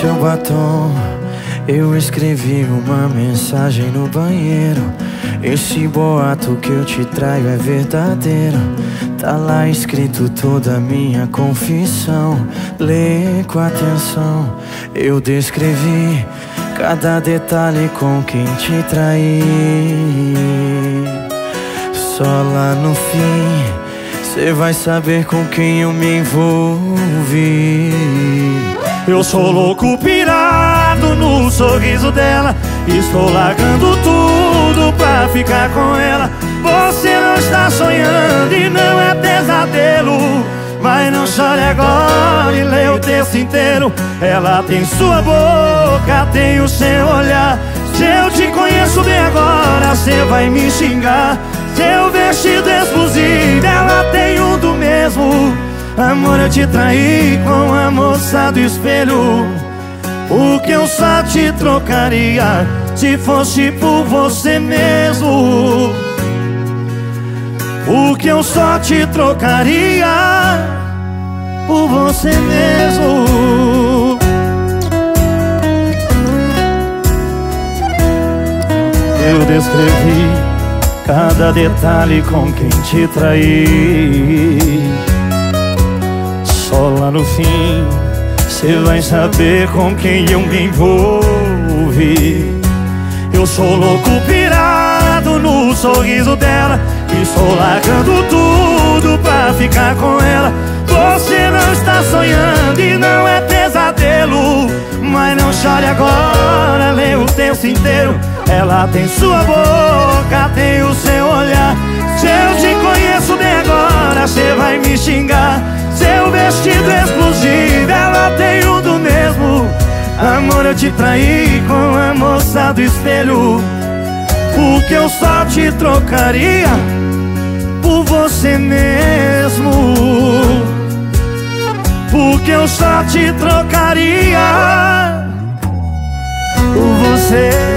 seu batom. Eu escrevi uma mensagem no banheiro. Esse boato que eu te traio é verdadeiro. Tá lá escrito toda a minha confissão. Lê com atenção. Eu descrevi cada detalhe com quem te traí. Só lá no fim, cê vai saber com quem eu me envolvi. Eu sou louco pirado no sorriso dela. Estou largando tudo pra ficar com ela. Você não está sonhando e não é pesadelo. Mas não chore agora e lê o texto inteiro. Ela tem sua boca, tem o seu olhar. Se eu te conheço bem agora, você vai me xingar. Seu vestido exclusivo, ela tem um do mesmo. Amor, eu te traí com a moça do espelho. O que eu só te trocaria se fosse por você mesmo. O que eu só te trocaria por você mesmo. Eu descrevi cada detalhe com quem te traí. Só lá no fim. Cê vai saber com quem eu me envolvi Eu sou louco pirado no sorriso dela E estou largando tudo pra ficar com ela. Você não está sonhando e não é pesadelo Mas não chore agora, lê o texto inteiro. Ela tem sua boca, tem o seu olhar. Se eu te conheço bem agora, cê vai me xingar. Seu vestido exclusivo, ela tem um do mesmo. Amor, eu te traí com a moça do espelho. O que eu só te trocaria por você mesmo? O que eu só te trocaria por você